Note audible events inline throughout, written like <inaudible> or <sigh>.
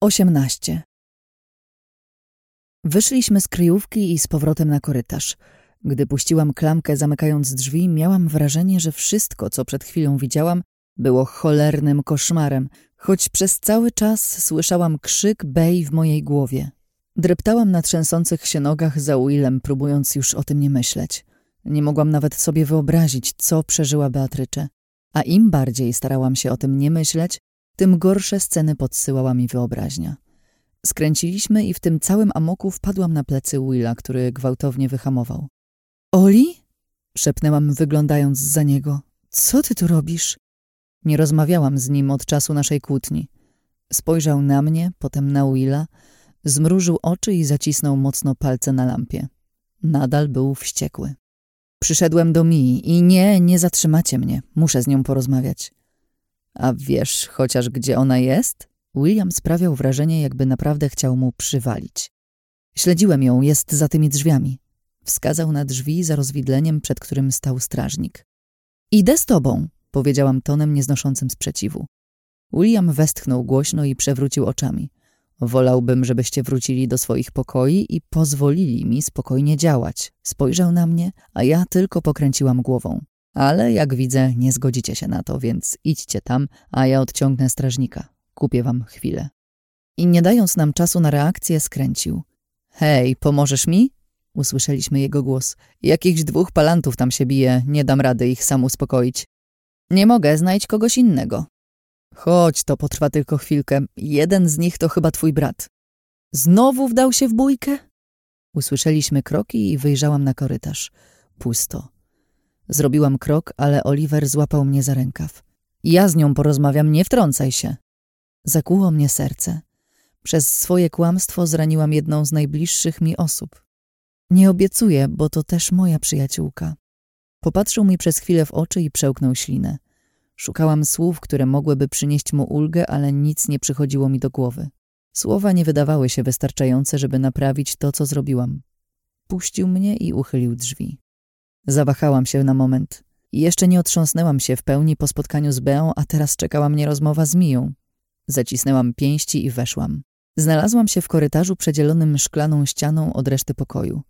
18. Wyszliśmy z kryjówki i z powrotem na korytarz. Gdy puściłam klamkę zamykając drzwi, miałam wrażenie, że wszystko, co przed chwilą widziałam, było cholernym koszmarem, choć przez cały czas słyszałam krzyk Bej w mojej głowie. Dreptałam na trzęsących się nogach za Willem, próbując już o tym nie myśleć. Nie mogłam nawet sobie wyobrazić, co przeżyła Beatrycze. A im bardziej starałam się o tym nie myśleć, tym gorsze sceny podsyłała mi wyobraźnia. Skręciliśmy i w tym całym amoku wpadłam na plecy Willa, który gwałtownie wyhamował. Oli? szepnęłam, wyglądając za niego. Co ty tu robisz? Nie rozmawiałam z nim od czasu naszej kłótni. Spojrzał na mnie, potem na Willa, zmrużył oczy i zacisnął mocno palce na lampie. Nadal był wściekły. Przyszedłem do Mii i nie, nie zatrzymacie mnie. Muszę z nią porozmawiać. A wiesz chociaż, gdzie ona jest? William sprawiał wrażenie, jakby naprawdę chciał mu przywalić. Śledziłem ją, jest za tymi drzwiami. Wskazał na drzwi za rozwidleniem, przed którym stał strażnik. Idę z tobą, powiedziałam tonem nieznoszącym sprzeciwu. William westchnął głośno i przewrócił oczami. Wolałbym, żebyście wrócili do swoich pokoi i pozwolili mi spokojnie działać. Spojrzał na mnie, a ja tylko pokręciłam głową. Ale jak widzę, nie zgodzicie się na to, więc idźcie tam, a ja odciągnę strażnika. Kupię wam chwilę. I nie dając nam czasu na reakcję, skręcił. Hej, pomożesz mi? Usłyszeliśmy jego głos. Jakichś dwóch palantów tam się bije, nie dam rady ich sam uspokoić. Nie mogę, znajdź kogoś innego. Chodź, to potrwa tylko chwilkę. Jeden z nich to chyba twój brat. Znowu wdał się w bójkę? Usłyszeliśmy kroki i wyjrzałam na korytarz. Pusto. Zrobiłam krok, ale Oliver złapał mnie za rękaw. Ja z nią porozmawiam, nie wtrącaj się. Zakłuło mnie serce. Przez swoje kłamstwo zraniłam jedną z najbliższych mi osób. Nie obiecuję, bo to też moja przyjaciółka. Popatrzył mi przez chwilę w oczy i przełknął ślinę. Szukałam słów, które mogłyby przynieść mu ulgę, ale nic nie przychodziło mi do głowy. Słowa nie wydawały się wystarczające, żeby naprawić to, co zrobiłam. Puścił mnie i uchylił drzwi. Zawahałam się na moment. Jeszcze nie otrząsnęłam się w pełni po spotkaniu z Beą, a teraz czekała mnie rozmowa z Miją. Zacisnęłam pięści i weszłam. Znalazłam się w korytarzu przedzielonym szklaną ścianą od reszty pokoju.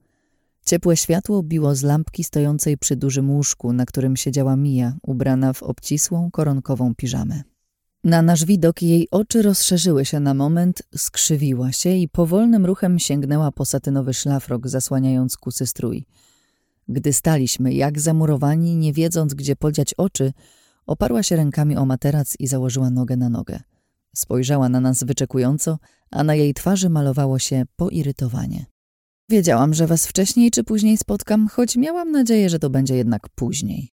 Ciepłe światło biło z lampki stojącej przy dużym łóżku, na którym siedziała Mija, ubrana w obcisłą, koronkową piżamę. Na nasz widok jej oczy rozszerzyły się na moment, skrzywiła się i powolnym ruchem sięgnęła po satynowy szlafrok, zasłaniając kusy strój. Gdy staliśmy, jak zamurowani, nie wiedząc, gdzie podziać oczy, oparła się rękami o materac i założyła nogę na nogę. Spojrzała na nas wyczekująco, a na jej twarzy malowało się poirytowanie. Wiedziałam, że was wcześniej czy później spotkam, choć miałam nadzieję, że to będzie jednak później.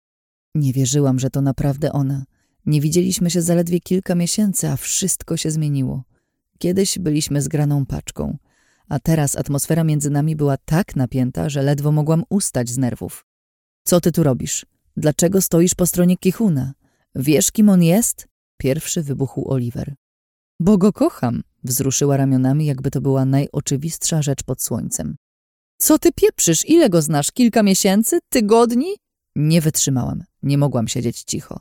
Nie wierzyłam, że to naprawdę ona. Nie widzieliśmy się zaledwie kilka miesięcy, a wszystko się zmieniło. Kiedyś byliśmy zgraną paczką, a teraz atmosfera między nami była tak napięta, że ledwo mogłam ustać z nerwów. Co ty tu robisz? Dlaczego stoisz po stronie Kichuna? Wiesz, kim on jest? Pierwszy wybuchł Oliver. Bo go kocham, wzruszyła ramionami, jakby to była najoczywistsza rzecz pod słońcem. Co ty pieprzysz? Ile go znasz? Kilka miesięcy? Tygodni? Nie wytrzymałam. Nie mogłam siedzieć cicho.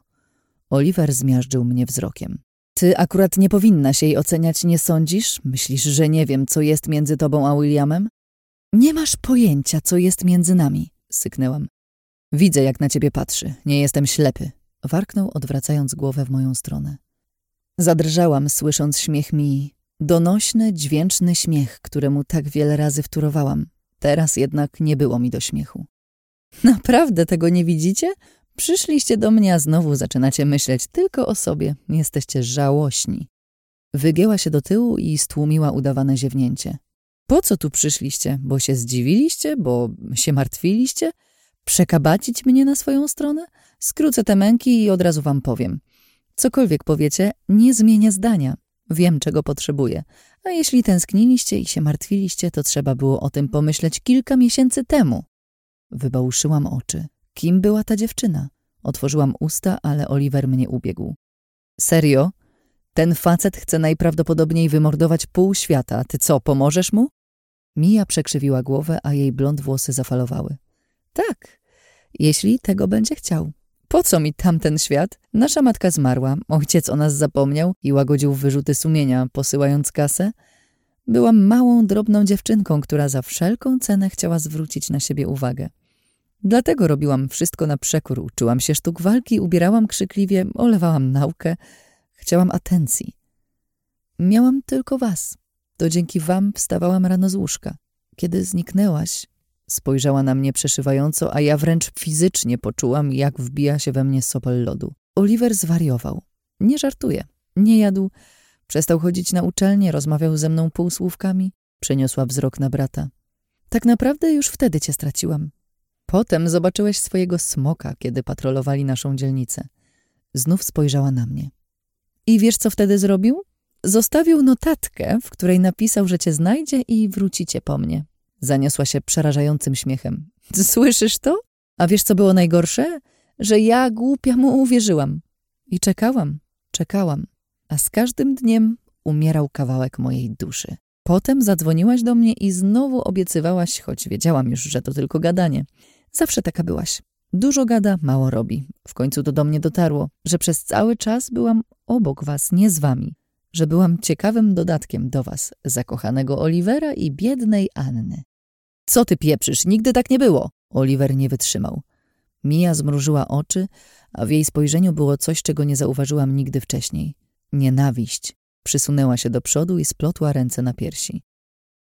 Oliver zmiażdżył mnie wzrokiem. Ty akurat nie powinnaś jej oceniać, nie sądzisz? Myślisz, że nie wiem, co jest między tobą a Williamem? Nie masz pojęcia, co jest między nami, syknęłam. Widzę, jak na ciebie patrzy. Nie jestem ślepy. Warknął, odwracając głowę w moją stronę. Zadrżałam, słysząc śmiech mi. Donośny, dźwięczny śmiech, któremu tak wiele razy wtórowałam. Teraz jednak nie było mi do śmiechu. Naprawdę tego nie widzicie? Przyszliście do mnie, a znowu zaczynacie myśleć tylko o sobie. Jesteście żałośni. Wygięła się do tyłu i stłumiła udawane ziewnięcie. Po co tu przyszliście? Bo się zdziwiliście? Bo się martwiliście? Przekabacić mnie na swoją stronę? Skrócę te męki i od razu wam powiem. Cokolwiek powiecie, nie zmienię zdania. Wiem, czego potrzebuję. A jeśli tęskniliście i się martwiliście, to trzeba było o tym pomyśleć kilka miesięcy temu. Wybałuszyłam oczy. Kim była ta dziewczyna? Otworzyłam usta, ale Oliver mnie ubiegł. Serio? Ten facet chce najprawdopodobniej wymordować pół świata. Ty co, pomożesz mu? Mija przekrzywiła głowę, a jej blond włosy zafalowały. Tak, jeśli tego będzie chciał. Po co mi tamten świat? Nasza matka zmarła, ojciec o nas zapomniał i łagodził wyrzuty sumienia, posyłając kasę. Byłam małą, drobną dziewczynką, która za wszelką cenę chciała zwrócić na siebie uwagę. Dlatego robiłam wszystko na przekór, uczyłam się sztuk walki, ubierałam krzykliwie, olewałam naukę. Chciałam atencji. Miałam tylko was. To dzięki wam wstawałam rano z łóżka. Kiedy zniknęłaś, spojrzała na mnie przeszywająco, a ja wręcz fizycznie poczułam, jak wbija się we mnie sopel lodu. Oliver zwariował. Nie żartuję. Nie jadł. Przestał chodzić na uczelnię, rozmawiał ze mną półsłówkami. Przeniosła wzrok na brata. Tak naprawdę już wtedy cię straciłam. Potem zobaczyłeś swojego smoka, kiedy patrolowali naszą dzielnicę. Znów spojrzała na mnie. I wiesz, co wtedy zrobił? Zostawił notatkę, w której napisał, że cię znajdzie i wrócicie po mnie. Zaniosła się przerażającym śmiechem. <laughs> Słyszysz to? A wiesz, co było najgorsze? Że ja głupia mu uwierzyłam. I czekałam, czekałam. A z każdym dniem umierał kawałek mojej duszy. Potem zadzwoniłaś do mnie i znowu obiecywałaś, choć wiedziałam już, że to tylko gadanie. Zawsze taka byłaś. Dużo gada, mało robi. W końcu to do mnie dotarło, że przez cały czas byłam obok was, nie z wami. Że byłam ciekawym dodatkiem do was, zakochanego Olivera i biednej Anny. Co ty pieprzysz? Nigdy tak nie było. Oliver nie wytrzymał. Mia zmrużyła oczy, a w jej spojrzeniu było coś, czego nie zauważyłam nigdy wcześniej. Nienawiść. Przysunęła się do przodu i splotła ręce na piersi.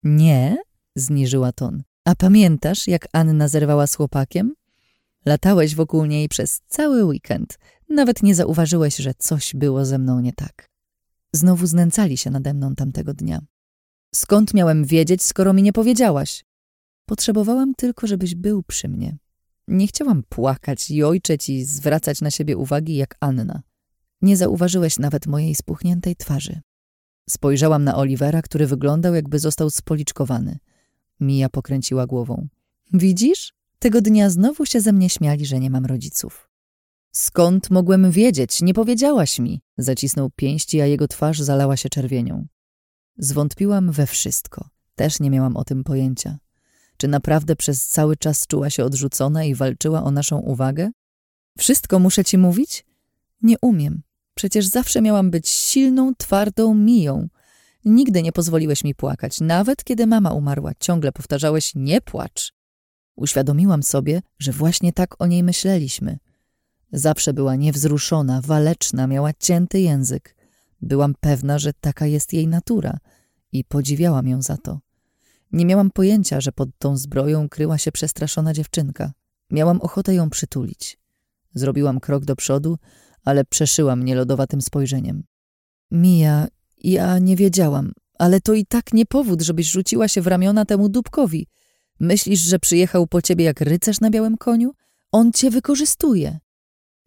Nie? Zniżyła ton. A pamiętasz, jak Anna zerwała z chłopakiem? Latałeś wokół niej przez cały weekend. Nawet nie zauważyłeś, że coś było ze mną nie tak. Znowu znęcali się nade mną tamtego dnia. Skąd miałem wiedzieć, skoro mi nie powiedziałaś? Potrzebowałam tylko, żebyś był przy mnie. Nie chciałam płakać i ojczeć i zwracać na siebie uwagi jak Anna. Nie zauważyłeś nawet mojej spuchniętej twarzy. Spojrzałam na Olivera, który wyglądał jakby został spoliczkowany. Mija pokręciła głową. Widzisz? Tego dnia znowu się ze mnie śmiali, że nie mam rodziców. Skąd mogłem wiedzieć? Nie powiedziałaś mi. Zacisnął pięści, a jego twarz zalała się czerwienią. Zwątpiłam we wszystko. Też nie miałam o tym pojęcia. Czy naprawdę przez cały czas czuła się odrzucona i walczyła o naszą uwagę? Wszystko muszę ci mówić? Nie umiem. Przecież zawsze miałam być silną, twardą Miją. Nigdy nie pozwoliłeś mi płakać, nawet kiedy mama umarła. Ciągle powtarzałeś, nie płacz. Uświadomiłam sobie, że właśnie tak o niej myśleliśmy. Zawsze była niewzruszona, waleczna, miała cięty język. Byłam pewna, że taka jest jej natura i podziwiałam ją za to. Nie miałam pojęcia, że pod tą zbroją kryła się przestraszona dziewczynka. Miałam ochotę ją przytulić. Zrobiłam krok do przodu, ale przeszyła mnie lodowatym spojrzeniem. Mija, ja nie wiedziałam, ale to i tak nie powód, żebyś rzuciła się w ramiona temu dupkowi. Myślisz, że przyjechał po ciebie jak rycerz na białym koniu? On cię wykorzystuje.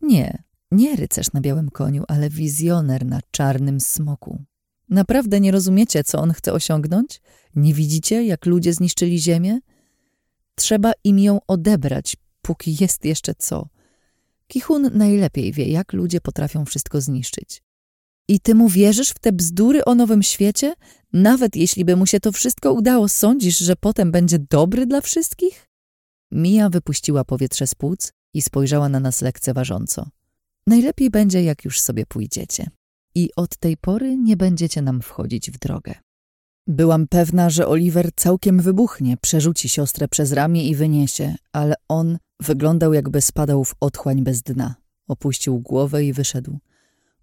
Nie, nie rycerz na białym koniu, ale wizjoner na czarnym smoku. Naprawdę nie rozumiecie, co on chce osiągnąć? Nie widzicie, jak ludzie zniszczyli ziemię? Trzeba im ją odebrać, póki jest jeszcze co. Kichun najlepiej wie, jak ludzie potrafią wszystko zniszczyć. I ty mu wierzysz w te bzdury o nowym świecie? Nawet jeśli by mu się to wszystko udało, sądzisz, że potem będzie dobry dla wszystkich? Mia wypuściła powietrze z płuc i spojrzała na nas lekceważąco. Najlepiej będzie, jak już sobie pójdziecie. I od tej pory nie będziecie nam wchodzić w drogę. Byłam pewna, że Oliver całkiem wybuchnie, przerzuci siostrę przez ramię i wyniesie, ale on wyglądał jakby spadał w otchłań bez dna. Opuścił głowę i wyszedł.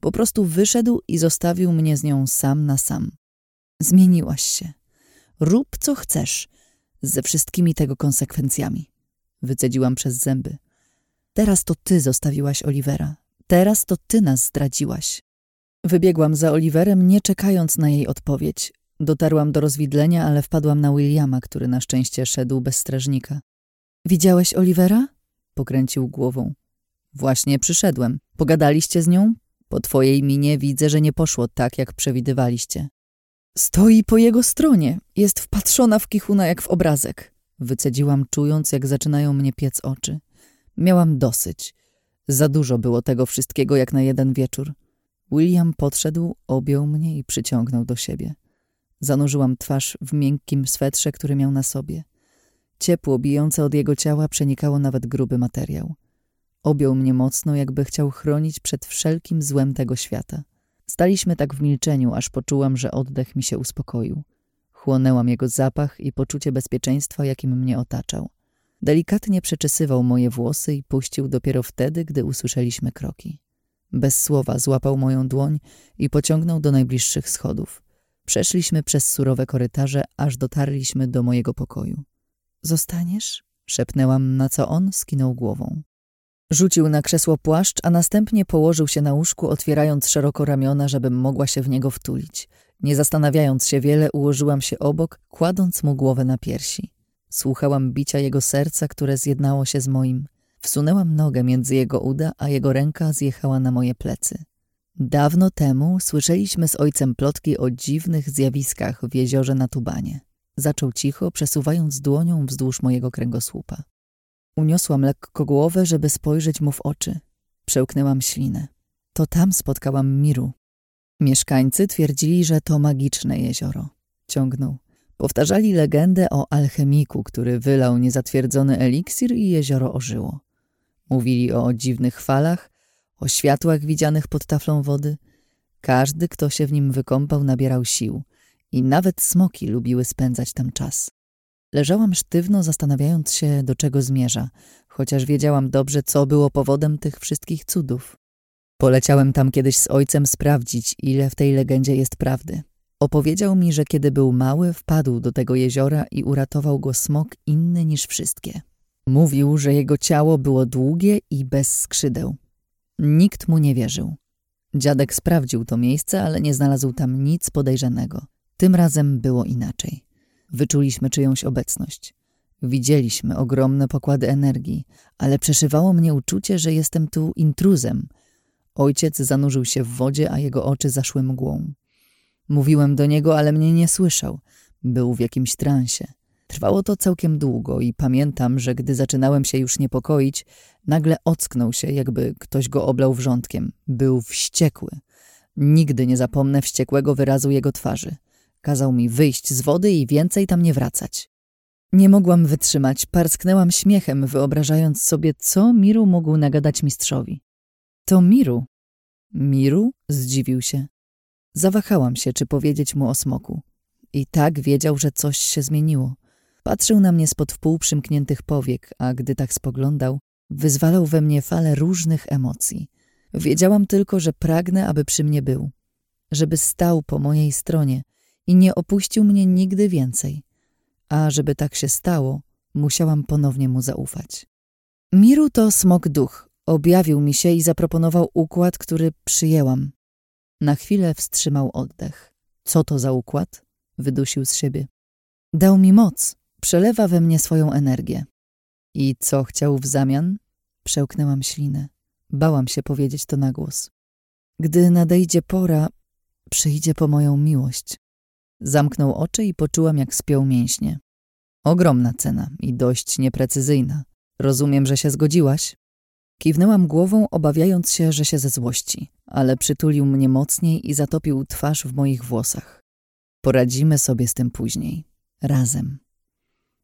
Po prostu wyszedł i zostawił mnie z nią sam na sam. Zmieniłaś się. Rób co chcesz, ze wszystkimi tego konsekwencjami. Wycedziłam przez zęby. Teraz to ty zostawiłaś Olivera. Teraz to ty nas zdradziłaś. Wybiegłam za Oliverem, nie czekając na jej odpowiedź. Dotarłam do rozwidlenia, ale wpadłam na Williama, który na szczęście szedł bez strażnika. Widziałeś Olivera? Pokręcił głową. Właśnie przyszedłem. Pogadaliście z nią? Po twojej minie widzę, że nie poszło tak, jak przewidywaliście. Stoi po jego stronie. Jest wpatrzona w kichuna jak w obrazek. Wycedziłam, czując, jak zaczynają mnie piec oczy. Miałam dosyć. Za dużo było tego wszystkiego jak na jeden wieczór. William podszedł, objął mnie i przyciągnął do siebie. Zanurzyłam twarz w miękkim swetrze, który miał na sobie. Ciepło bijące od jego ciała przenikało nawet gruby materiał. Objął mnie mocno, jakby chciał chronić przed wszelkim złem tego świata. Staliśmy tak w milczeniu, aż poczułam, że oddech mi się uspokoił. Chłonęłam jego zapach i poczucie bezpieczeństwa, jakim mnie otaczał. Delikatnie przeczesywał moje włosy i puścił dopiero wtedy, gdy usłyszeliśmy kroki. Bez słowa złapał moją dłoń i pociągnął do najbliższych schodów. Przeszliśmy przez surowe korytarze, aż dotarliśmy do mojego pokoju. Zostaniesz? Szepnęłam, na co on skinął głową. Rzucił na krzesło płaszcz, a następnie położył się na łóżku, otwierając szeroko ramiona, żebym mogła się w niego wtulić. Nie zastanawiając się wiele, ułożyłam się obok, kładąc mu głowę na piersi. Słuchałam bicia jego serca, które zjednało się z moim. Wsunęłam nogę między jego uda, a jego ręka zjechała na moje plecy. Dawno temu słyszeliśmy z ojcem plotki o dziwnych zjawiskach w jeziorze na Tubanie. Zaczął cicho, przesuwając dłonią wzdłuż mojego kręgosłupa. Uniosłam lekko głowę, żeby spojrzeć mu w oczy. Przełknęłam ślinę. To tam spotkałam Miru. Mieszkańcy twierdzili, że to magiczne jezioro. Ciągnął. Powtarzali legendę o alchemiku, który wylał niezatwierdzony eliksir i jezioro ożyło. Mówili o dziwnych falach, o światłach widzianych pod taflą wody. Każdy, kto się w nim wykąpał, nabierał sił i nawet smoki lubiły spędzać tam czas. Leżałam sztywno, zastanawiając się, do czego zmierza, chociaż wiedziałam dobrze, co było powodem tych wszystkich cudów. Poleciałem tam kiedyś z ojcem sprawdzić, ile w tej legendzie jest prawdy. Opowiedział mi, że kiedy był mały, wpadł do tego jeziora i uratował go smok inny niż wszystkie. Mówił, że jego ciało było długie i bez skrzydeł. Nikt mu nie wierzył. Dziadek sprawdził to miejsce, ale nie znalazł tam nic podejrzanego. Tym razem było inaczej. Wyczuliśmy czyjąś obecność. Widzieliśmy ogromne pokłady energii, ale przeszywało mnie uczucie, że jestem tu intruzem. Ojciec zanurzył się w wodzie, a jego oczy zaszły mgłą. Mówiłem do niego, ale mnie nie słyszał. Był w jakimś transie. Trwało to całkiem długo i pamiętam, że gdy zaczynałem się już niepokoić, nagle ocknął się, jakby ktoś go oblał wrzątkiem. Był wściekły. Nigdy nie zapomnę wściekłego wyrazu jego twarzy. Kazał mi wyjść z wody i więcej tam nie wracać. Nie mogłam wytrzymać, parsknęłam śmiechem, wyobrażając sobie, co Miru mógł nagadać mistrzowi. To Miru. Miru? Zdziwił się. Zawahałam się, czy powiedzieć mu o smoku. I tak wiedział, że coś się zmieniło. Patrzył na mnie spod wpół przymkniętych powiek, a gdy tak spoglądał, wyzwalał we mnie fale różnych emocji. Wiedziałam tylko, że pragnę, aby przy mnie był. Żeby stał po mojej stronie i nie opuścił mnie nigdy więcej. A żeby tak się stało, musiałam ponownie mu zaufać. Miru to smok duch. Objawił mi się i zaproponował układ, który przyjęłam. Na chwilę wstrzymał oddech. Co to za układ? Wydusił z siebie. Dał mi moc. Przelewa we mnie swoją energię. I co chciał w zamian? Przełknęłam ślinę. Bałam się powiedzieć to na głos. Gdy nadejdzie pora, przyjdzie po moją miłość. Zamknął oczy i poczułam, jak spiął mięśnie. Ogromna cena i dość nieprecyzyjna. Rozumiem, że się zgodziłaś? Kiwnęłam głową, obawiając się, że się ze złości, ale przytulił mnie mocniej i zatopił twarz w moich włosach. Poradzimy sobie z tym później. Razem.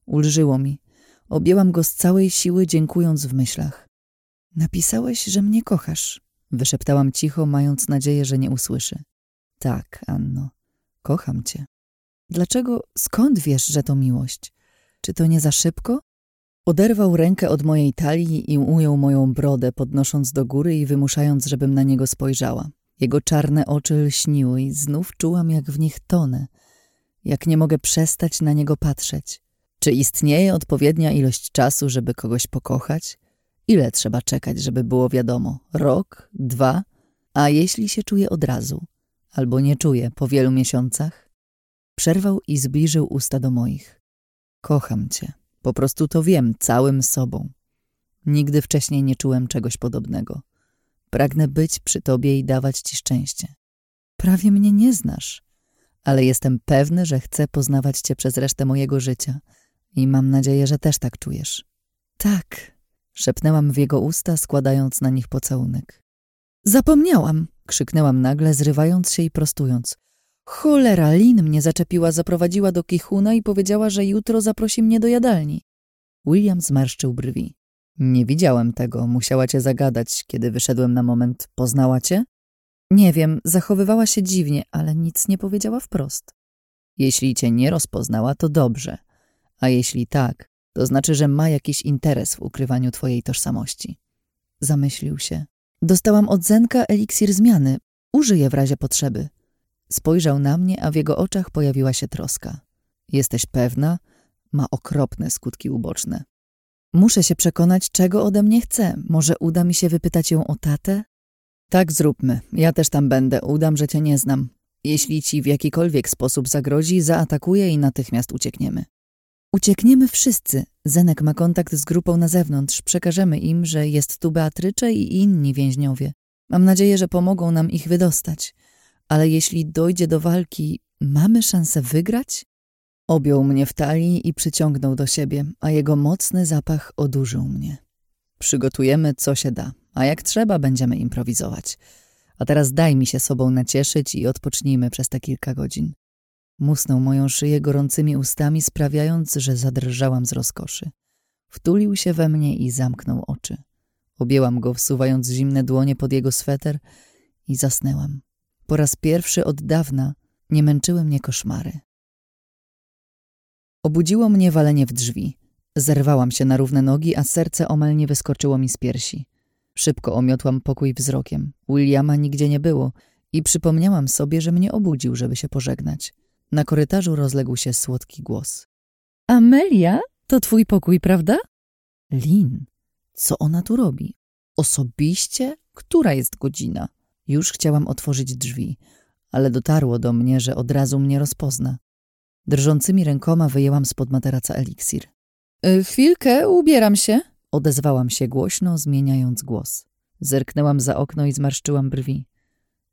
Ulżyło mi. Objęłam go z całej siły, dziękując w myślach. Napisałeś, że mnie kochasz. Wyszeptałam cicho, mając nadzieję, że nie usłyszy. Tak, Anno, kocham cię. Dlaczego, skąd wiesz, że to miłość? Czy to nie za szybko? Oderwał rękę od mojej talii i ujął moją brodę, podnosząc do góry i wymuszając, żebym na niego spojrzała. Jego czarne oczy lśniły i znów czułam, jak w nich tonę, jak nie mogę przestać na niego patrzeć. Czy istnieje odpowiednia ilość czasu, żeby kogoś pokochać? Ile trzeba czekać, żeby było wiadomo? Rok? Dwa? A jeśli się czuje od razu? Albo nie czuje po wielu miesiącach? Przerwał i zbliżył usta do moich. Kocham cię. Po prostu to wiem całym sobą. Nigdy wcześniej nie czułem czegoś podobnego. Pragnę być przy tobie i dawać ci szczęście. Prawie mnie nie znasz, ale jestem pewny, że chcę poznawać cię przez resztę mojego życia i mam nadzieję, że też tak czujesz. Tak, szepnęłam w jego usta, składając na nich pocałunek. Zapomniałam, krzyknęłam nagle, zrywając się i prostując. Cholera, Lin mnie zaczepiła, zaprowadziła do Kichuna i powiedziała, że jutro zaprosi mnie do jadalni. William zmarszczył brwi. Nie widziałem tego, musiała cię zagadać, kiedy wyszedłem na moment. Poznała cię? Nie wiem, zachowywała się dziwnie, ale nic nie powiedziała wprost. Jeśli cię nie rozpoznała, to dobrze. A jeśli tak, to znaczy, że ma jakiś interes w ukrywaniu twojej tożsamości. Zamyślił się. Dostałam od Zenka eliksir zmiany. Użyję w razie potrzeby. Spojrzał na mnie, a w jego oczach pojawiła się troska. Jesteś pewna? Ma okropne skutki uboczne. Muszę się przekonać, czego ode mnie chce. Może uda mi się wypytać ją o tatę? Tak zróbmy. Ja też tam będę. Udam, że cię nie znam. Jeśli ci w jakikolwiek sposób zagrozi, zaatakuję i natychmiast uciekniemy. Uciekniemy wszyscy. Zenek ma kontakt z grupą na zewnątrz. Przekażemy im, że jest tu Beatrycze i inni więźniowie. Mam nadzieję, że pomogą nam ich wydostać. Ale jeśli dojdzie do walki, mamy szansę wygrać? Objął mnie w talii i przyciągnął do siebie, a jego mocny zapach odurzył mnie. Przygotujemy, co się da, a jak trzeba, będziemy improwizować. A teraz daj mi się sobą nacieszyć i odpocznijmy przez te kilka godzin. Musnął moją szyję gorącymi ustami, sprawiając, że zadrżałam z rozkoszy. Wtulił się we mnie i zamknął oczy. Objęłam go, wsuwając zimne dłonie pod jego sweter i zasnęłam. Po raz pierwszy od dawna nie męczyły mnie koszmary. Obudziło mnie walenie w drzwi. Zerwałam się na równe nogi, a serce omal nie wyskoczyło mi z piersi. Szybko omiotłam pokój wzrokiem. Williama nigdzie nie było i przypomniałam sobie, że mnie obudził, żeby się pożegnać. Na korytarzu rozległ się słodki głos. Amelia? To twój pokój, prawda? Lin, co ona tu robi? Osobiście? Która jest godzina? Już chciałam otworzyć drzwi, ale dotarło do mnie, że od razu mnie rozpozna. Drżącymi rękoma wyjęłam spod materaca eliksir. Y, chwilkę, ubieram się, odezwałam się głośno, zmieniając głos. Zerknęłam za okno i zmarszczyłam brwi.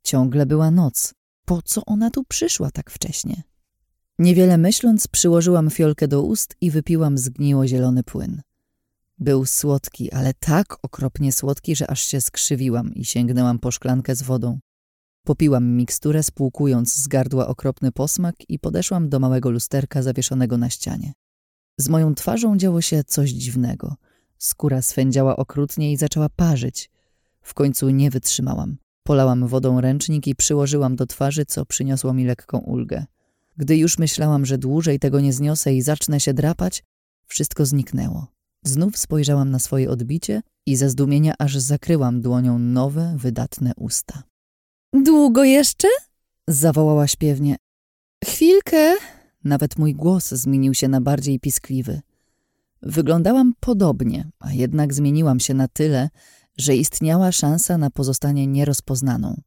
Ciągle była noc. Po co ona tu przyszła tak wcześnie? Niewiele myśląc, przyłożyłam fiolkę do ust i wypiłam zgniło zielony płyn. Był słodki, ale tak okropnie słodki, że aż się skrzywiłam i sięgnęłam po szklankę z wodą. Popiłam miksturę, spłukując z gardła okropny posmak i podeszłam do małego lusterka zawieszonego na ścianie. Z moją twarzą działo się coś dziwnego. Skóra swędziała okrutnie i zaczęła parzyć. W końcu nie wytrzymałam. Polałam wodą ręcznik i przyłożyłam do twarzy, co przyniosło mi lekką ulgę. Gdy już myślałam, że dłużej tego nie zniosę i zacznę się drapać, wszystko zniknęło. Znów spojrzałam na swoje odbicie i ze zdumienia aż zakryłam dłonią nowe, wydatne usta. Długo jeszcze? zawołała śpiewnie. Chwilkę. Nawet mój głos zmienił się na bardziej piskliwy. Wyglądałam podobnie, a jednak zmieniłam się na tyle, że istniała szansa na pozostanie nierozpoznaną.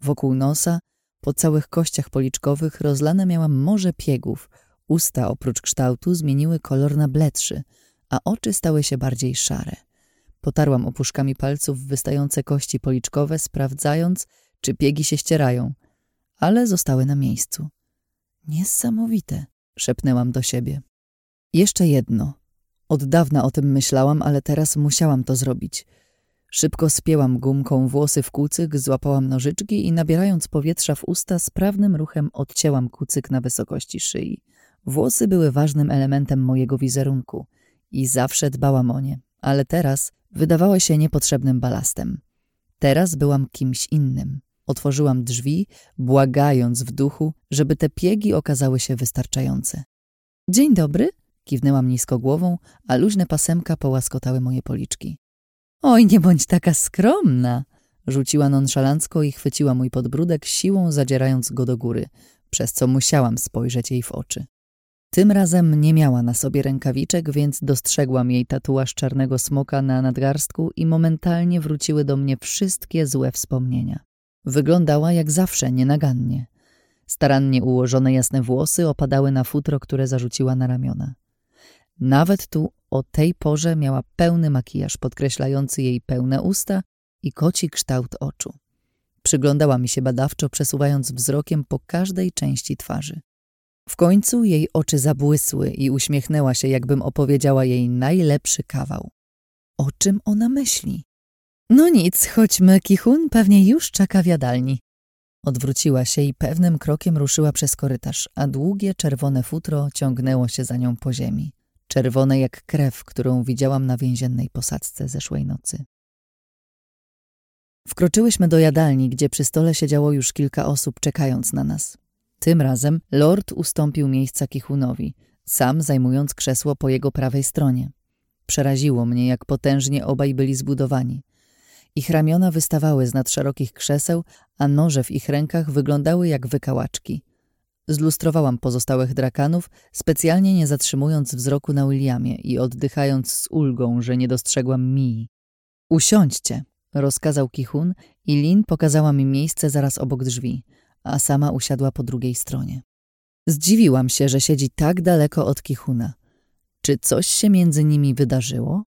Wokół nosa, po całych kościach policzkowych rozlane miałam morze piegów. Usta oprócz kształtu zmieniły kolor na bledszy, a oczy stały się bardziej szare. Potarłam opuszkami palców wystające kości policzkowe, sprawdzając, czy piegi się ścierają, ale zostały na miejscu. Niesamowite, szepnęłam do siebie. Jeszcze jedno. Od dawna o tym myślałam, ale teraz musiałam to zrobić. Szybko spięłam gumką włosy w kucyk, złapałam nożyczki i nabierając powietrza w usta, sprawnym ruchem odcięłam kucyk na wysokości szyi. Włosy były ważnym elementem mojego wizerunku i zawsze dbałam o nie, ale teraz wydawały się niepotrzebnym balastem. Teraz byłam kimś innym. Otworzyłam drzwi, błagając w duchu, żeby te piegi okazały się wystarczające. Dzień dobry, kiwnęłam nisko głową, a luźne pasemka połaskotały moje policzki. Oj, nie bądź taka skromna, rzuciła nonszalancko i chwyciła mój podbródek siłą zadzierając go do góry, przez co musiałam spojrzeć jej w oczy. Tym razem nie miała na sobie rękawiczek, więc dostrzegłam jej tatuaż czarnego smoka na nadgarstku i momentalnie wróciły do mnie wszystkie złe wspomnienia. Wyglądała jak zawsze nienagannie. Starannie ułożone jasne włosy opadały na futro, które zarzuciła na ramiona. Nawet tu o tej porze miała pełny makijaż podkreślający jej pełne usta i koci kształt oczu. Przyglądała mi się badawczo, przesuwając wzrokiem po każdej części twarzy. W końcu jej oczy zabłysły i uśmiechnęła się, jakbym opowiedziała jej najlepszy kawał. O czym ona myśli? No nic, chodźmy, Kichun pewnie już czeka w jadalni. Odwróciła się i pewnym krokiem ruszyła przez korytarz, a długie czerwone futro ciągnęło się za nią po ziemi. Czerwone jak krew, którą widziałam na więziennej posadzce zeszłej nocy. Wkroczyłyśmy do jadalni, gdzie przy stole siedziało już kilka osób czekając na nas. Tym razem lord ustąpił miejsca Kichunowi, sam zajmując krzesło po jego prawej stronie. Przeraziło mnie, jak potężnie obaj byli zbudowani. Ich ramiona wystawały z nad szerokich krzeseł, a noże w ich rękach wyglądały jak wykałaczki. Zlustrowałam pozostałych drakanów, specjalnie nie zatrzymując wzroku na Williamie i oddychając z ulgą, że nie dostrzegłam Mii. Usiądźcie, rozkazał Kichun i Lin pokazała mi miejsce zaraz obok drzwi, a sama usiadła po drugiej stronie. Zdziwiłam się, że siedzi tak daleko od Kichuna. Czy coś się między nimi wydarzyło?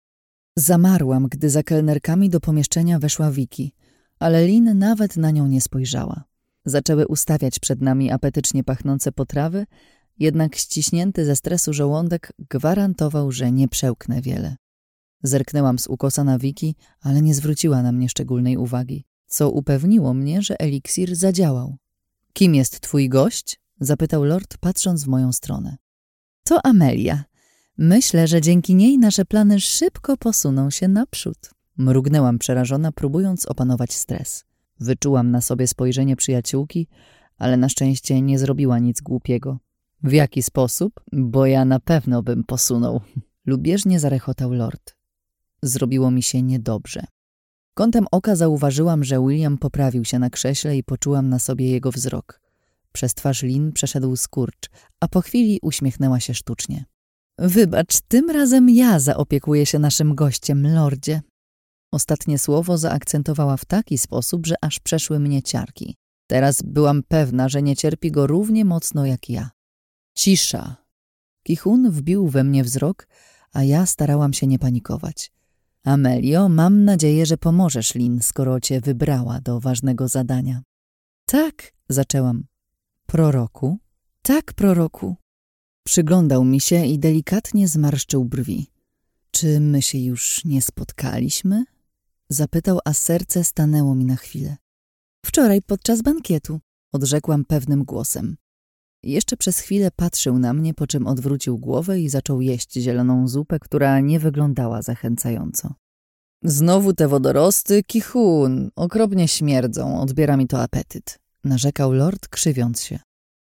Zamarłam, gdy za kelnerkami do pomieszczenia weszła Wiki, ale Lin nawet na nią nie spojrzała. Zaczęły ustawiać przed nami apetycznie pachnące potrawy, jednak ściśnięty ze stresu żołądek gwarantował, że nie przełknę wiele. Zerknęłam z ukosa na Wiki, ale nie zwróciła na mnie szczególnej uwagi, co upewniło mnie, że eliksir zadziałał. Kim jest twój gość? zapytał lord, patrząc w moją stronę. To Amelia. Myślę, że dzięki niej nasze plany szybko posuną się naprzód. Mrugnęłam przerażona, próbując opanować stres. Wyczułam na sobie spojrzenie przyjaciółki, ale na szczęście nie zrobiła nic głupiego. W jaki sposób? Bo ja na pewno bym posunął. <laughs> Lubieżnie zarechotał lord. Zrobiło mi się niedobrze. Kątem oka zauważyłam, że William poprawił się na krześle i poczułam na sobie jego wzrok. Przez twarz Lin przeszedł skurcz, a po chwili uśmiechnęła się sztucznie. Wybacz, tym razem ja zaopiekuję się naszym gościem, lordzie. Ostatnie słowo zaakcentowała w taki sposób, że aż przeszły mnie ciarki. Teraz byłam pewna, że nie cierpi go równie mocno jak ja. Cisza. Kichun wbił we mnie wzrok, a ja starałam się nie panikować. Amelio, mam nadzieję, że pomożesz Lin, skoro cię wybrała do ważnego zadania. Tak, zaczęłam. Proroku? Tak, proroku. Przyglądał mi się i delikatnie zmarszczył brwi. Czy my się już nie spotkaliśmy? Zapytał, a serce stanęło mi na chwilę. Wczoraj podczas bankietu, odrzekłam pewnym głosem. Jeszcze przez chwilę patrzył na mnie, po czym odwrócił głowę i zaczął jeść zieloną zupę, która nie wyglądała zachęcająco. Znowu te wodorosty, kichun, okropnie śmierdzą, odbiera mi to apetyt, narzekał lord, krzywiąc się.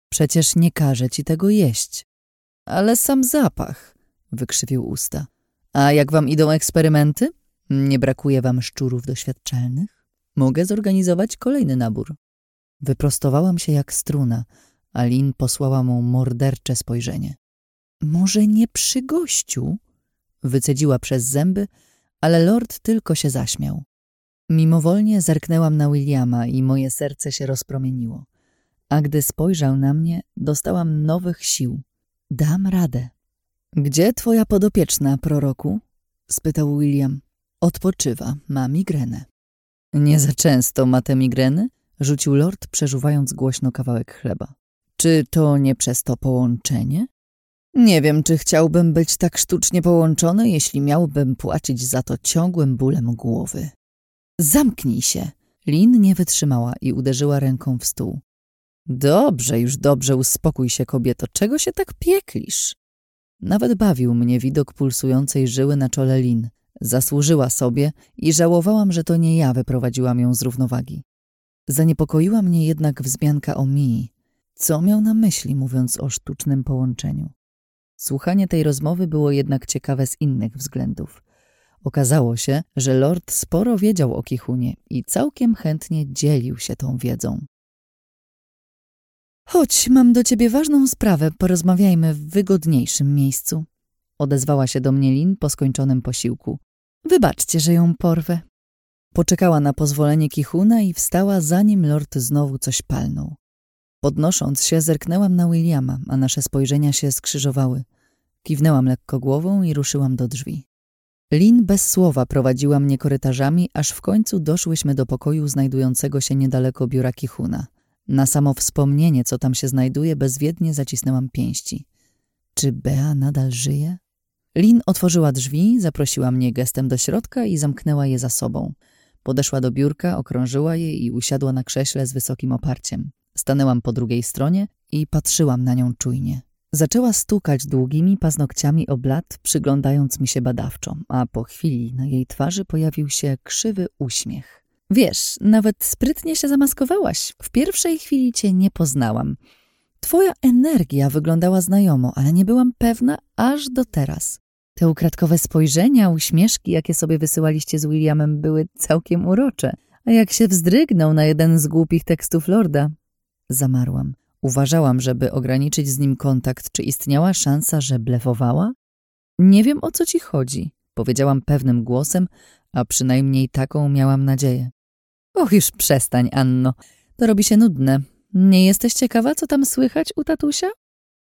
Przecież nie każę ci tego jeść. Ale sam zapach, wykrzywił usta. A jak wam idą eksperymenty? Nie brakuje wam szczurów doświadczalnych? Mogę zorganizować kolejny nabór. Wyprostowałam się jak struna, a Lin posłała mu mordercze spojrzenie. Może nie przy gościu? Wycedziła przez zęby, ale lord tylko się zaśmiał. Mimowolnie zerknęłam na Williama i moje serce się rozpromieniło. A gdy spojrzał na mnie, dostałam nowych sił. Dam radę. Gdzie twoja podopieczna, proroku? spytał William. Odpoczywa, ma migrenę. Nie za często ma tę migrenę? Rzucił lord, przeżuwając głośno kawałek chleba. Czy to nie przez to połączenie? Nie wiem, czy chciałbym być tak sztucznie połączony, jeśli miałbym płacić za to ciągłym bólem głowy. Zamknij się! Lin nie wytrzymała i uderzyła ręką w stół. Dobrze, już dobrze, uspokój się, kobieto. Czego się tak pieklisz? Nawet bawił mnie widok pulsującej żyły na czole Lin. Zasłużyła sobie i żałowałam, że to nie ja wyprowadziłam ją z równowagi. Zaniepokoiła mnie jednak wzmianka o Mii. Co miał na myśli, mówiąc o sztucznym połączeniu? Słuchanie tej rozmowy było jednak ciekawe z innych względów. Okazało się, że lord sporo wiedział o Kichunie i całkiem chętnie dzielił się tą wiedzą. Chodź, mam do ciebie ważną sprawę, porozmawiajmy w wygodniejszym miejscu. Odezwała się do mnie Lin po skończonym posiłku. Wybaczcie, że ją porwę. Poczekała na pozwolenie Kichuna i wstała, zanim lord znowu coś palnął. Podnosząc się, zerknęłam na Williama, a nasze spojrzenia się skrzyżowały. Kiwnęłam lekko głową i ruszyłam do drzwi. Lin bez słowa prowadziła mnie korytarzami, aż w końcu doszłyśmy do pokoju znajdującego się niedaleko biura Kichuna. Na samo wspomnienie, co tam się znajduje, bezwiednie zacisnęłam pięści. Czy Bea nadal żyje? Lin otworzyła drzwi, zaprosiła mnie gestem do środka i zamknęła je za sobą. Podeszła do biurka, okrążyła je i usiadła na krześle z wysokim oparciem. Stanęłam po drugiej stronie i patrzyłam na nią czujnie. Zaczęła stukać długimi paznokciami o blat, przyglądając mi się badawczo, a po chwili na jej twarzy pojawił się krzywy uśmiech. Wiesz, nawet sprytnie się zamaskowałaś. W pierwszej chwili cię nie poznałam. Twoja energia wyglądała znajomo, ale nie byłam pewna aż do teraz. Te ukradkowe spojrzenia, uśmieszki, jakie sobie wysyłaliście z Williamem, były całkiem urocze. A jak się wzdrygnął na jeden z głupich tekstów Lorda, zamarłam. Uważałam, żeby ograniczyć z nim kontakt, czy istniała szansa, że blefowała? Nie wiem, o co ci chodzi, powiedziałam pewnym głosem, a przynajmniej taką miałam nadzieję. Och, już przestań, Anno. To robi się nudne. Nie jesteś ciekawa, co tam słychać u tatusia?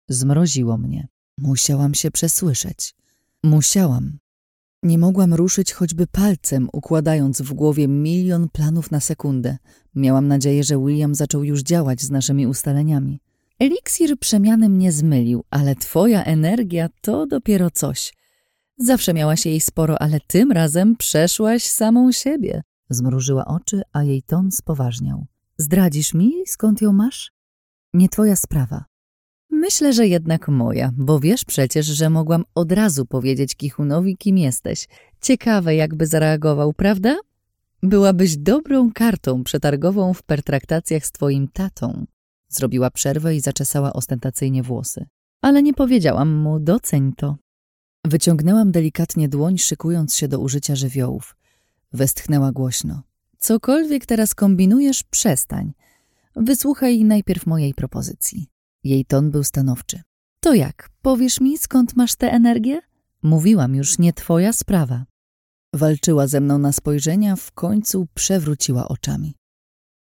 Zmroziło mnie. Musiałam się przesłyszeć. Musiałam. Nie mogłam ruszyć choćby palcem, układając w głowie milion planów na sekundę. Miałam nadzieję, że William zaczął już działać z naszymi ustaleniami. Eliksir przemiany mnie zmylił, ale twoja energia to dopiero coś. Zawsze miałaś jej sporo, ale tym razem przeszłaś samą siebie. Zmrużyła oczy, a jej ton spoważniał. Zdradzisz mi, skąd ją masz? Nie twoja sprawa. Myślę, że jednak moja, bo wiesz przecież, że mogłam od razu powiedzieć Kichunowi, kim jesteś. Ciekawe, jakby zareagował, prawda? Byłabyś dobrą kartą przetargową w pertraktacjach z twoim tatą. Zrobiła przerwę i zaczesała ostentacyjnie włosy. Ale nie powiedziałam mu, doceń to. Wyciągnęłam delikatnie dłoń, szykując się do użycia żywiołów. Westchnęła głośno. Cokolwiek teraz kombinujesz, przestań. Wysłuchaj najpierw mojej propozycji. Jej ton był stanowczy. To jak, powiesz mi, skąd masz tę energię? Mówiłam już, nie twoja sprawa. Walczyła ze mną na spojrzenia, w końcu przewróciła oczami.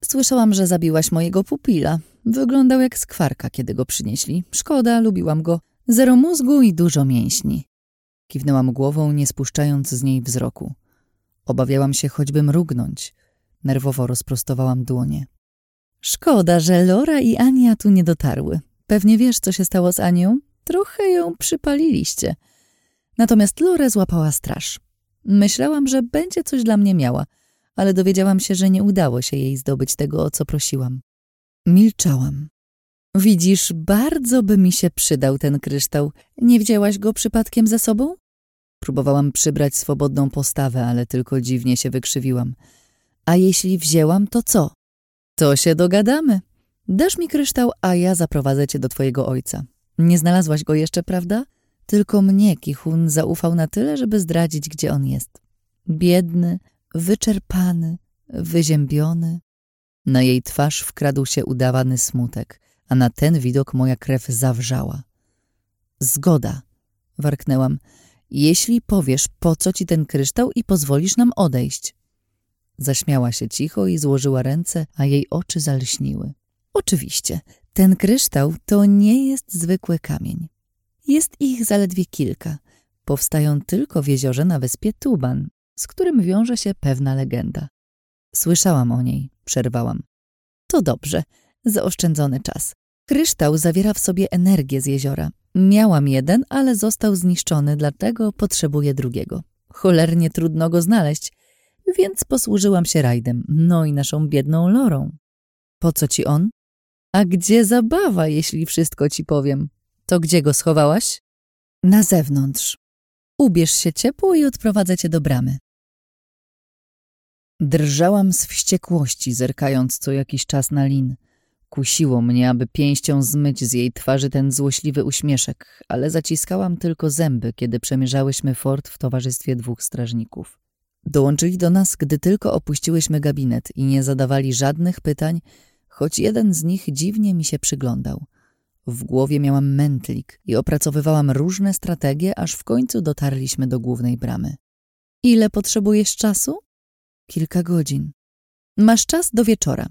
Słyszałam, że zabiłaś mojego pupila. Wyglądał jak skwarka, kiedy go przynieśli. Szkoda, lubiłam go. Zero mózgu i dużo mięśni. Kiwnęłam głową, nie spuszczając z niej wzroku. Obawiałam się choćby mrugnąć. Nerwowo rozprostowałam dłonie. Szkoda, że Lora i Ania tu nie dotarły. Pewnie wiesz, co się stało z Anią? Trochę ją przypaliliście. Natomiast Lorę złapała straż. Myślałam, że będzie coś dla mnie miała, ale dowiedziałam się, że nie udało się jej zdobyć tego, o co prosiłam. Milczałam. Widzisz, bardzo by mi się przydał ten kryształ. Nie wzięłaś go przypadkiem ze sobą? Próbowałam przybrać swobodną postawę, ale tylko dziwnie się wykrzywiłam. A jeśli wzięłam, to co? To się dogadamy. Dasz mi kryształ, a ja zaprowadzę cię do twojego ojca. Nie znalazłaś go jeszcze, prawda? Tylko mnie Kichun zaufał na tyle, żeby zdradzić, gdzie on jest. Biedny, wyczerpany, wyziębiony. Na jej twarz wkradł się udawany smutek, a na ten widok moja krew zawrzała. Zgoda, warknęłam, jeśli powiesz, po co ci ten kryształ i pozwolisz nam odejść. Zaśmiała się cicho i złożyła ręce, a jej oczy zalśniły. Oczywiście, ten kryształ to nie jest zwykły kamień. Jest ich zaledwie kilka. Powstają tylko w jeziorze na wyspie Tuban, z którym wiąże się pewna legenda. Słyszałam o niej, przerwałam. To dobrze, zaoszczędzony czas. Kryształ zawiera w sobie energię z jeziora. Miałam jeden, ale został zniszczony, dlatego potrzebuję drugiego. Cholernie trudno go znaleźć, więc posłużyłam się rajdem, no i naszą biedną Lorą. Po co ci on? A gdzie zabawa, jeśli wszystko ci powiem? To gdzie go schowałaś? Na zewnątrz. Ubierz się ciepło i odprowadzę cię do bramy. Drżałam z wściekłości, zerkając co jakiś czas na Lin. Kusiło mnie, aby pięścią zmyć z jej twarzy ten złośliwy uśmieszek, ale zaciskałam tylko zęby, kiedy przemierzałyśmy fort w towarzystwie dwóch strażników. Dołączyli do nas, gdy tylko opuściłyśmy gabinet i nie zadawali żadnych pytań, choć jeden z nich dziwnie mi się przyglądał. W głowie miałam mętlik i opracowywałam różne strategie, aż w końcu dotarliśmy do głównej bramy. Ile potrzebujesz czasu? Kilka godzin. Masz czas do wieczora.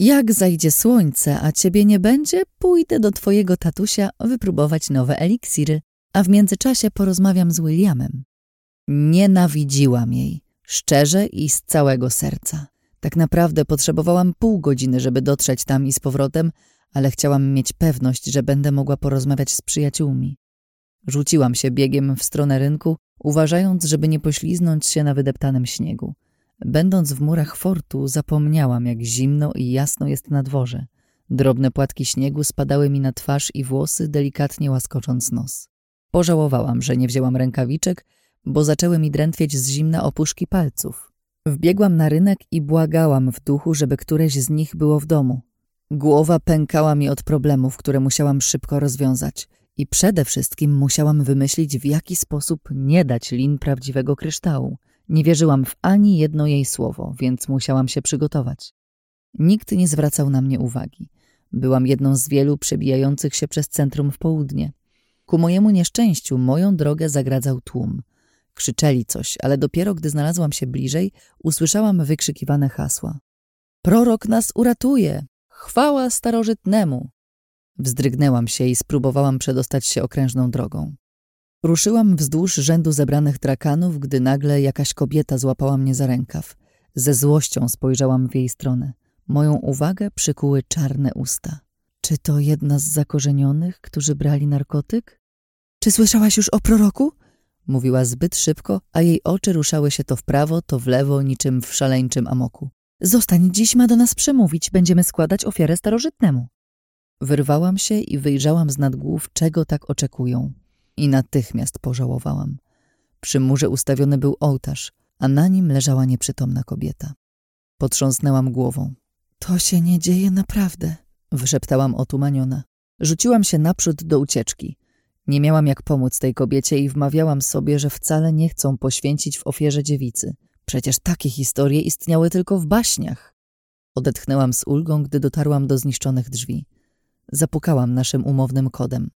Jak zajdzie słońce, a ciebie nie będzie, pójdę do twojego tatusia wypróbować nowe eliksiry, a w międzyczasie porozmawiam z Williamem. Nienawidziłam jej, szczerze i z całego serca. Tak naprawdę potrzebowałam pół godziny, żeby dotrzeć tam i z powrotem, ale chciałam mieć pewność, że będę mogła porozmawiać z przyjaciółmi. Rzuciłam się biegiem w stronę rynku, uważając, żeby nie pośliznąć się na wydeptanym śniegu. Będąc w murach fortu, zapomniałam, jak zimno i jasno jest na dworze. Drobne płatki śniegu spadały mi na twarz i włosy, delikatnie łaskocząc nos. Pożałowałam, że nie wzięłam rękawiczek, bo zaczęły mi drętwieć z zimna opuszki palców. Wbiegłam na rynek i błagałam w duchu, żeby któreś z nich było w domu. Głowa pękała mi od problemów, które musiałam szybko rozwiązać. I przede wszystkim musiałam wymyślić, w jaki sposób nie dać Lin prawdziwego kryształu. Nie wierzyłam w ani jedno jej słowo, więc musiałam się przygotować. Nikt nie zwracał na mnie uwagi. Byłam jedną z wielu przebijających się przez centrum w południe. Ku mojemu nieszczęściu moją drogę zagradzał tłum. Krzyczeli coś, ale dopiero gdy znalazłam się bliżej, usłyszałam wykrzykiwane hasła. Prorok nas uratuje! Chwała starożytnemu! Wzdrygnęłam się i spróbowałam przedostać się okrężną drogą. Ruszyłam wzdłuż rzędu zebranych drakanów, gdy nagle jakaś kobieta złapała mnie za rękaw. Ze złością spojrzałam w jej stronę. Moją uwagę przykuły czarne usta. Czy to jedna z zakorzenionych, którzy brali narkotyk? Czy słyszałaś już o proroku? Mówiła zbyt szybko, a jej oczy ruszały się to w prawo, to w lewo, niczym w szaleńczym amoku. Zostań, dziś ma do nas przemówić, będziemy składać ofiarę starożytnemu. Wyrwałam się i wyjrzałam z nad głów, czego tak oczekują. I natychmiast pożałowałam. Przy murze ustawiony był ołtarz, a na nim leżała nieprzytomna kobieta. Potrząsnęłam głową. To się nie dzieje naprawdę, wyszeptałam otumaniona. Rzuciłam się naprzód do ucieczki. Nie miałam jak pomóc tej kobiecie i wmawiałam sobie, że wcale nie chcą poświęcić w ofierze dziewicy. Przecież takie historie istniały tylko w baśniach. Odetchnęłam z ulgą, gdy dotarłam do zniszczonych drzwi. Zapukałam naszym umownym kodem.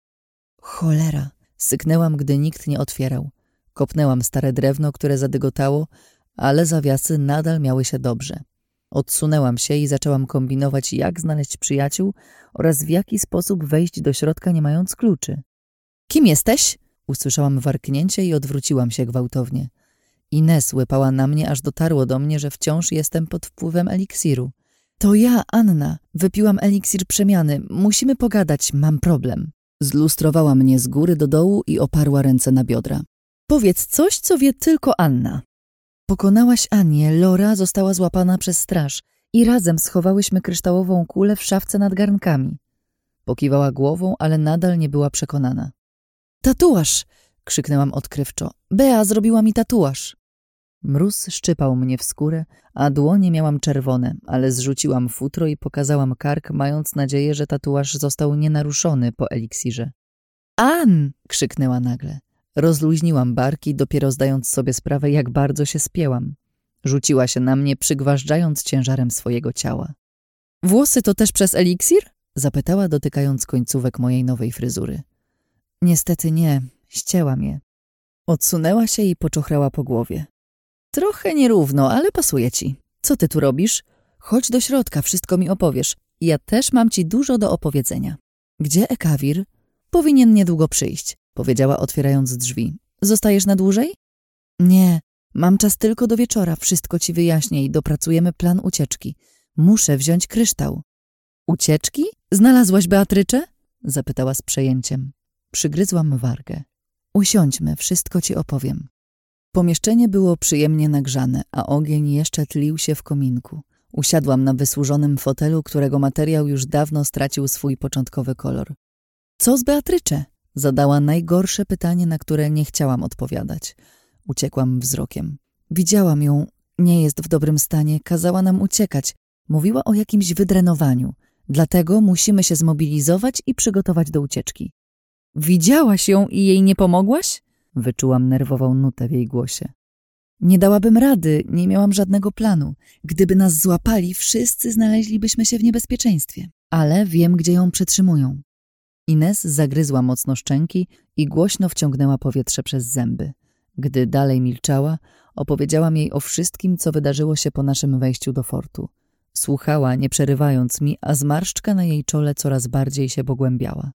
Cholera! Syknęłam, gdy nikt nie otwierał. Kopnęłam stare drewno, które zadygotało, ale zawiasy nadal miały się dobrze. Odsunęłam się i zaczęłam kombinować, jak znaleźć przyjaciół oraz w jaki sposób wejść do środka, nie mając kluczy. Kim jesteś? Usłyszałam warknięcie i odwróciłam się gwałtownie. Ines łypała na mnie, aż dotarło do mnie, że wciąż jestem pod wpływem eliksiru. To ja, Anna. Wypiłam eliksir przemiany. Musimy pogadać, mam problem. Zlustrowała mnie z góry do dołu i oparła ręce na biodra. Powiedz coś, co wie tylko Anna. Pokonałaś Anię, Lora została złapana przez straż i razem schowałyśmy kryształową kulę w szafce nad garnkami. Pokiwała głową, ale nadal nie była przekonana. Tatuaż! krzyknęłam odkrywczo. Bea zrobiła mi tatuaż. Mróz szczypał mnie w skórę, a dłonie miałam czerwone, ale zrzuciłam futro i pokazałam kark, mając nadzieję, że tatuaż został nienaruszony po eliksirze. An! krzyknęła nagle. Rozluźniłam barki, dopiero zdając sobie sprawę, jak bardzo się spięłam. Rzuciła się na mnie, przygważdżając ciężarem swojego ciała. Włosy to też przez eliksir? Zapytała, dotykając końcówek mojej nowej fryzury. Niestety nie, ścięłam je. Odsunęła się i poczochrała po głowie. Trochę nierówno, ale pasuje ci. Co ty tu robisz? Chodź do środka, wszystko mi opowiesz. Ja też mam ci dużo do opowiedzenia. Gdzie Ekawir? Powinien niedługo przyjść, powiedziała otwierając drzwi. Zostajesz na dłużej? Nie, mam czas tylko do wieczora. Wszystko ci wyjaśnię i dopracujemy plan ucieczki. Muszę wziąć kryształ. Ucieczki? Znalazłaś Beatrycze? Zapytała z przejęciem. Przygryzłam wargę. Usiądźmy, wszystko ci opowiem. Pomieszczenie było przyjemnie nagrzane, a ogień jeszcze tlił się w kominku. Usiadłam na wysłużonym fotelu, którego materiał już dawno stracił swój początkowy kolor. Co z Beatrycze? Zadała najgorsze pytanie, na które nie chciałam odpowiadać. Uciekłam wzrokiem. Widziałam ją, nie jest w dobrym stanie, kazała nam uciekać. Mówiła o jakimś wydrenowaniu. Dlatego musimy się zmobilizować i przygotować do ucieczki. Widziałaś ją i jej nie pomogłaś? Wyczułam nerwową nutę w jej głosie. Nie dałabym rady, nie miałam żadnego planu. Gdyby nas złapali, wszyscy znaleźlibyśmy się w niebezpieczeństwie. Ale wiem, gdzie ją przetrzymują. Ines zagryzła mocno szczęki i głośno wciągnęła powietrze przez zęby. Gdy dalej milczała, opowiedziałam jej o wszystkim, co wydarzyło się po naszym wejściu do fortu. Słuchała, nie przerywając mi, a zmarszczka na jej czole coraz bardziej się pogłębiała.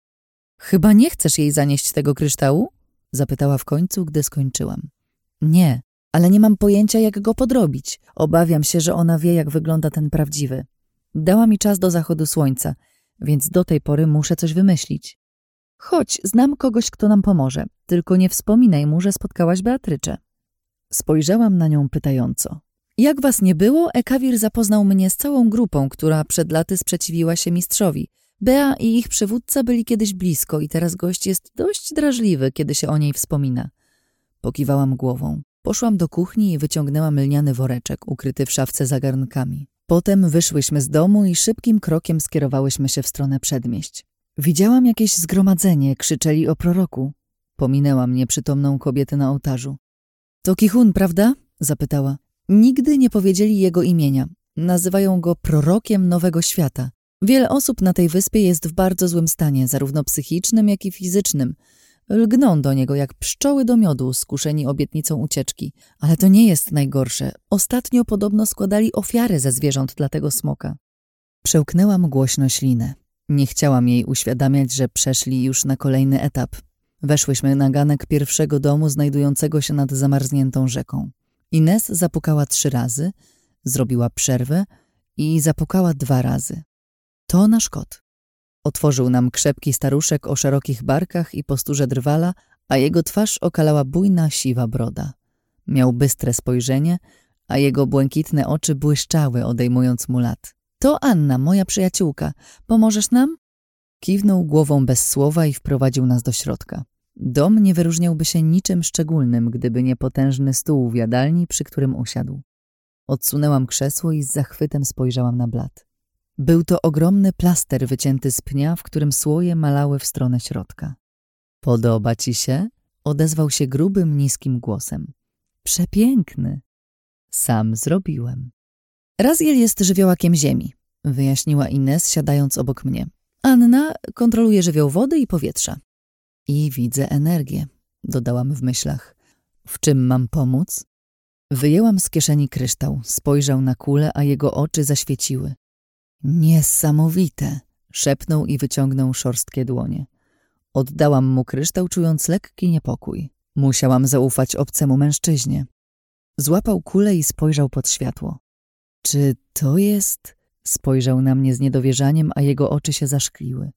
Chyba nie chcesz jej zanieść tego kryształu? Zapytała w końcu, gdy skończyłam. Nie, ale nie mam pojęcia, jak go podrobić. Obawiam się, że ona wie, jak wygląda ten prawdziwy. Dała mi czas do zachodu słońca, więc do tej pory muszę coś wymyślić. Chodź, znam kogoś, kto nam pomoże, tylko nie wspominaj mu, że spotkałaś Beatrycze. Spojrzałam na nią pytająco. Jak was nie było, Ekawir zapoznał mnie z całą grupą, która przed laty sprzeciwiła się mistrzowi. Bea i ich przywódca byli kiedyś blisko i teraz gość jest dość drażliwy, kiedy się o niej wspomina. Pokiwałam głową. Poszłam do kuchni i wyciągnęłam lniany woreczek, ukryty w szafce za garnkami. Potem wyszłyśmy z domu i szybkim krokiem skierowałyśmy się w stronę przedmieść. Widziałam jakieś zgromadzenie, krzyczeli o proroku. Pominęłam nieprzytomną kobietę na ołtarzu. To Kichun, prawda? zapytała. Nigdy nie powiedzieli jego imienia. Nazywają go prorokiem Nowego Świata. Wiele osób na tej wyspie jest w bardzo złym stanie, zarówno psychicznym, jak i fizycznym. Lgną do niego jak pszczoły do miodu, skuszeni obietnicą ucieczki. Ale to nie jest najgorsze. Ostatnio podobno składali ofiary ze zwierząt dla tego smoka. Przełknęłam głośno ślinę. Nie chciałam jej uświadamiać, że przeszli już na kolejny etap. Weszłyśmy na ganek pierwszego domu znajdującego się nad zamarzniętą rzeką. Ines zapukała trzy razy, zrobiła przerwę i zapukała dwa razy. To nasz kot. Otworzył nam krzepki staruszek o szerokich barkach i posturze drwala, a jego twarz okalała bujna, siwa broda. Miał bystre spojrzenie, a jego błękitne oczy błyszczały, odejmując mu lat. To Anna, moja przyjaciółka. Pomożesz nam? Kiwnął głową bez słowa i wprowadził nas do środka. Dom nie wyróżniałby się niczym szczególnym, gdyby nie potężny stół w jadalni, przy którym usiadł. Odsunęłam krzesło i z zachwytem spojrzałam na blat. Był to ogromny plaster wycięty z pnia, w którym słoje malały w stronę środka. Podoba ci się? Odezwał się grubym, niskim głosem. Przepiękny. Sam zrobiłem. Raziel jest żywiołakiem ziemi, wyjaśniła Ines, siadając obok mnie. Anna kontroluje żywioł wody i powietrza. I widzę energię, dodałam w myślach. W czym mam pomóc? Wyjęłam z kieszeni kryształ, spojrzał na kulę, a jego oczy zaświeciły. Niesamowite! szepnął i wyciągnął szorstkie dłonie. Oddałam mu kryształ, czując lekki niepokój. Musiałam zaufać obcemu mężczyźnie. Złapał kulę i spojrzał pod światło. Czy to jest... Spojrzał na mnie z niedowierzaniem, a jego oczy się zaszkliły.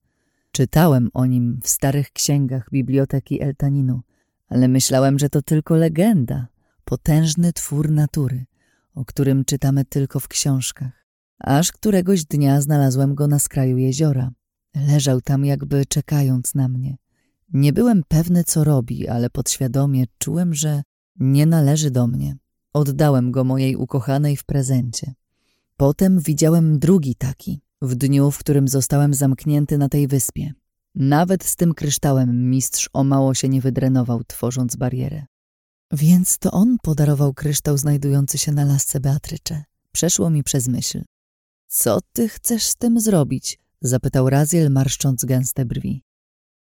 Czytałem o nim w starych księgach biblioteki Eltaninu, ale myślałem, że to tylko legenda, potężny twór natury, o którym czytamy tylko w książkach. Aż któregoś dnia znalazłem go na skraju jeziora. Leżał tam jakby czekając na mnie. Nie byłem pewny, co robi, ale podświadomie czułem, że nie należy do mnie. Oddałem go mojej ukochanej w prezencie. Potem widziałem drugi taki, w dniu, w którym zostałem zamknięty na tej wyspie. Nawet z tym kryształem mistrz o mało się nie wydrenował, tworząc barierę. Więc to on podarował kryształ znajdujący się na lasce Beatrycze. Przeszło mi przez myśl. Co ty chcesz z tym zrobić? zapytał Raziel, marszcząc gęste brwi.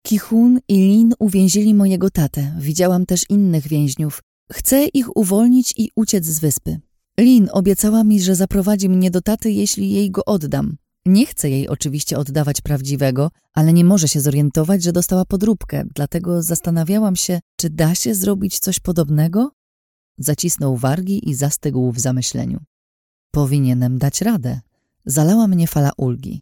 Kichun i Lin uwięzili mojego tatę. Widziałam też innych więźniów. Chcę ich uwolnić i uciec z wyspy. Lin obiecała mi, że zaprowadzi mnie do taty, jeśli jej go oddam. Nie chcę jej oczywiście oddawać prawdziwego, ale nie może się zorientować, że dostała podróbkę, dlatego zastanawiałam się, czy da się zrobić coś podobnego? Zacisnął wargi i zastygł w zamyśleniu. Powinienem dać radę. Zalała mnie fala ulgi.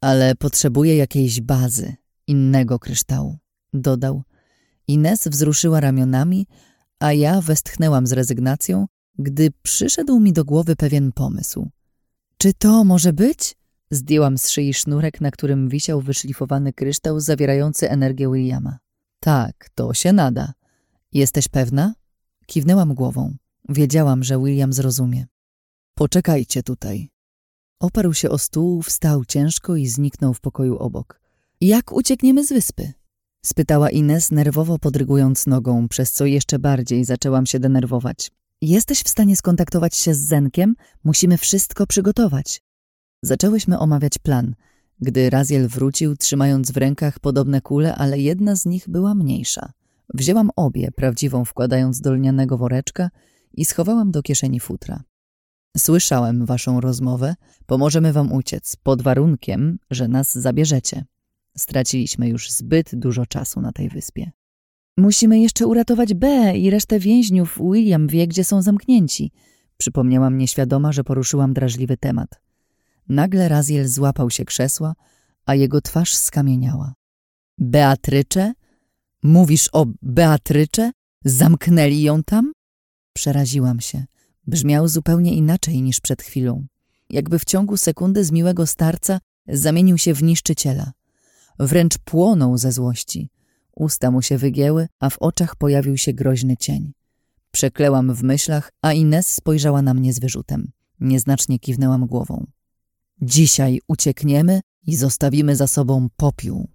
Ale potrzebuję jakiejś bazy, innego kryształu, dodał. Ines wzruszyła ramionami, a ja westchnęłam z rezygnacją, gdy przyszedł mi do głowy pewien pomysł. Czy to może być? Zdjęłam z szyi sznurek, na którym wisiał wyszlifowany kryształ zawierający energię Williama. Tak, to się nada. Jesteś pewna? Kiwnęłam głową. Wiedziałam, że William zrozumie. Poczekajcie tutaj. Oparł się o stół, wstał ciężko i zniknął w pokoju obok. Jak uciekniemy z wyspy? Spytała Ines, nerwowo podrygując nogą, przez co jeszcze bardziej zaczęłam się denerwować. Jesteś w stanie skontaktować się z Zenkiem? Musimy wszystko przygotować. Zaczęłyśmy omawiać plan, gdy Raziel wrócił, trzymając w rękach podobne kule, ale jedna z nich była mniejsza. Wzięłam obie, prawdziwą wkładając do lnianego woreczka i schowałam do kieszeni futra. Słyszałem waszą rozmowę. Pomożemy wam uciec, pod warunkiem, że nas zabierzecie. Straciliśmy już zbyt dużo czasu na tej wyspie. Musimy jeszcze uratować B i resztę więźniów. William wie, gdzie są zamknięci. Przypomniałam nieświadoma, że poruszyłam drażliwy temat. Nagle Raziel złapał się krzesła, a jego twarz skamieniała. Beatrycze? Mówisz o Beatrycze? Zamknęli ją tam? Przeraziłam się. Brzmiał zupełnie inaczej niż przed chwilą. Jakby w ciągu sekundy z miłego starca zamienił się w niszczyciela. Wręcz płonął ze złości. Usta mu się wygięły, a w oczach pojawił się groźny cień. Przeklełam w myślach, a Ines spojrzała na mnie z wyrzutem. Nieznacznie kiwnęłam głową. Dzisiaj uciekniemy i zostawimy za sobą popiół.